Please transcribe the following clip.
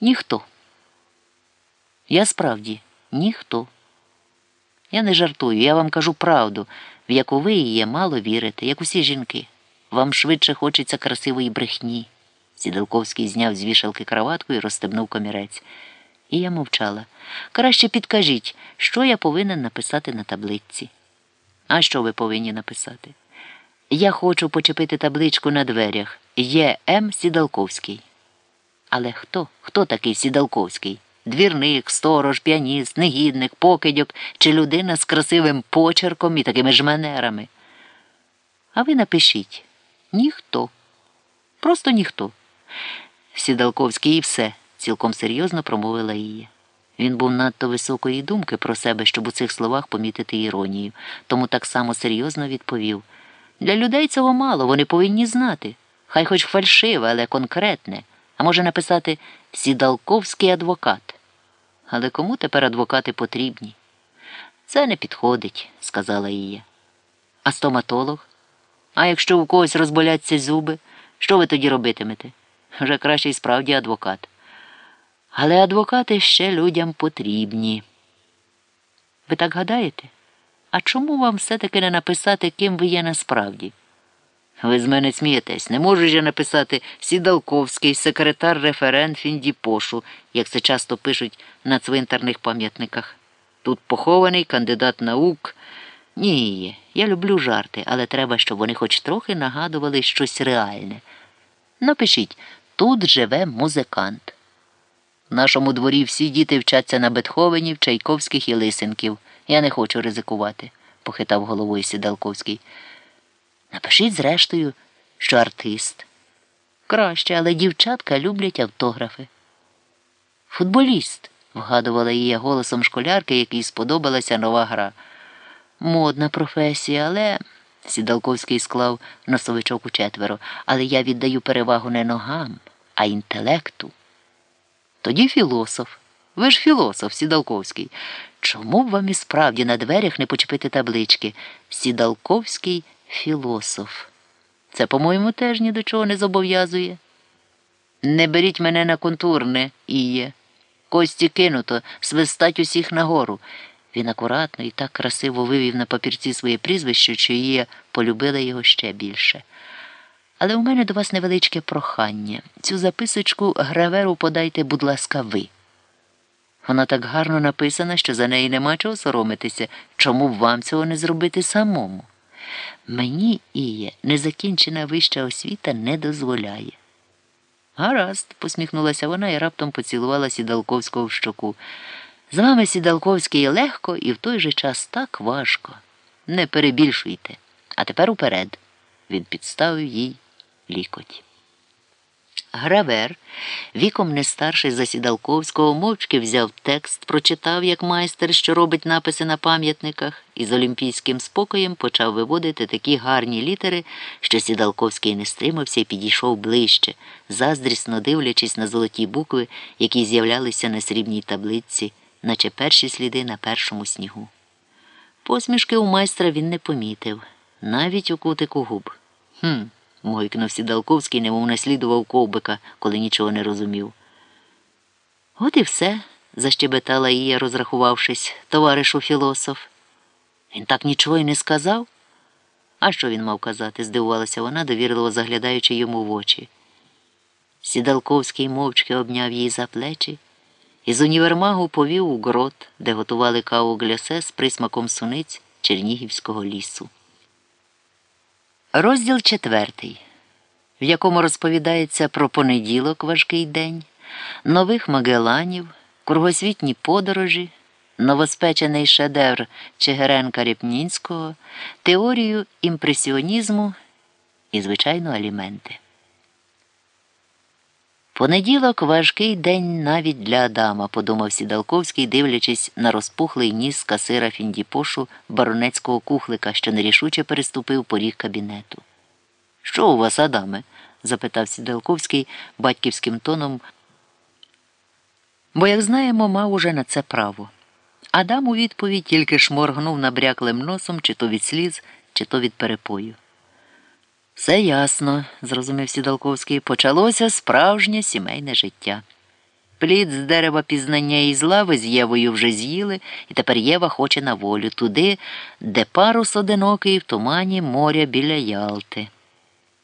Ніхто. Я справді ніхто. Я не жартую, я вам кажу правду, в яку ви її мало вірите, як усі жінки. Вам швидше хочеться красивої брехні. Сідалковський зняв з вішалки краватку і розстебнув комірець. І я мовчала. Краще підкажіть, що я повинен написати на табличці. А що ви повинні написати? Я хочу почепити табличку на дверях. Є М. Сідалковський. Але хто? Хто такий Сідалковський? Двірник, сторож, піаніст, негідник, покидьок чи людина з красивим почерком і такими ж манерами? А ви напишіть ніхто. Просто ніхто. Сідалковський і все, цілком серйозно промовила її. Він був надто високої думки про себе, щоб у цих словах помітити іронію, тому так само серйозно відповів. Для людей цього мало, вони повинні знати. Хай хоч фальшиве, але конкретне. А може написати Сідалковський адвокат. Але кому тепер адвокати потрібні? Це не підходить, сказала її. А стоматолог? А якщо у когось розболяться зуби, що ви тоді робитимете? Вже краще і справді адвокат. Але адвокати ще людям потрібні. Ви так гадаєте? А чому вам все-таки не написати, ким ви є насправді? Ви з мене смієтесь, не можу ж я написати Сідалковський, секретар референт Фіндіпошу, як це часто пишуть на цвинтарних пам'ятниках. Тут похований кандидат наук. Ні, я люблю жарти, але треба, щоб вони хоч трохи нагадували щось реальне. Напишіть тут живе музикант. В нашому дворі всі діти вчаться на Бетховенів, Чайковських і Лисенків. Я не хочу ризикувати, похитав головою Сідалковський. Напишіть, зрештою, що артист. Краще, але дівчатка люблять автографи. Футболіст, вгадувала її голосом школярки, якій сподобалася нова гра. Модна професія, але. Сідалковський склав носовичок у четверо, але я віддаю перевагу не ногам, а інтелекту. Тоді філософ. Ви ж філософ, Сідалковський. Чому б вам і справді на дверях не почепити таблички? Сідалковський філософ. Це, по-моєму, теж ні до чого не зобов'язує. Не беріть мене на контурне, Іє. Кості кинуто, свистать усіх нагору. Він акуратно і так красиво вивів на папірці своє прізвище, що Ія полюбила його ще більше. Але у мене до вас невеличке прохання. Цю записочку граверу подайте, будь ласка, ви. Вона так гарно написана, що за неї нема чого соромитися, чому б вам цього не зробити самому. Мені, Іє, незакінчена вища освіта не дозволяє. Гаразд, посміхнулася вона і раптом поцілувала Сідалковського в щоку. З вами Сідалковський легко і в той же час так важко. Не перебільшуйте. А тепер уперед. Він підставив їй лікоть. Гравер, віком не старший за Сідалковського, мовчки взяв текст, прочитав, як майстер, що робить написи на пам'ятниках, і з олімпійським спокоєм почав виводити такі гарні літери, що Сідалковський не стримався і підійшов ближче, заздрісно дивлячись на золоті букви, які з'являлися на срібній таблиці, наче перші сліди на першому снігу. Посмішки у майстра він не помітив, навіть у кутику губ. Хм мойкнув Сідалковський, немов наслідував ковбика, коли нічого не розумів. От і все, защебетала Ія, розрахувавшись, товаришу філософ. Він так нічого й не сказав? А що він мав казати? здивувалася вона, довірливо заглядаючи йому в очі. Сідалковський мовчки обняв її за плечі і з універмагу повів у грот, де готували каву глясе з присмаком суниць Чернігівського лісу. Розділ четвертий, в якому розповідається про понеділок важкий день, нових Магеланів, кругосвітні подорожі, новоспечений шедевр Чигиренка Ріпнінського, теорію імпресіонізму і, звичайно, аліменти. Понеділок важкий день навіть для Адама, подумав Сідалковський, дивлячись на розпухлий ніс касира Фіндіпошу баронецького кухлика, що нерішуче переступив поріг кабінету. Що у вас, Адаме? запитав Сідалковський батьківським тоном, бо, як знаємо, мав уже на це право. Адам у відповідь тільки шморгнув набряклим носом, чи то від сліз, чи то від перепою. Все ясно, зрозумів Сідалковський, почалося справжнє сімейне життя. Плід з дерева пізнання і злави з Євою вже з'їли, і тепер Єва хоче на волю туди, де парус одинокий в тумані моря біля Ялти.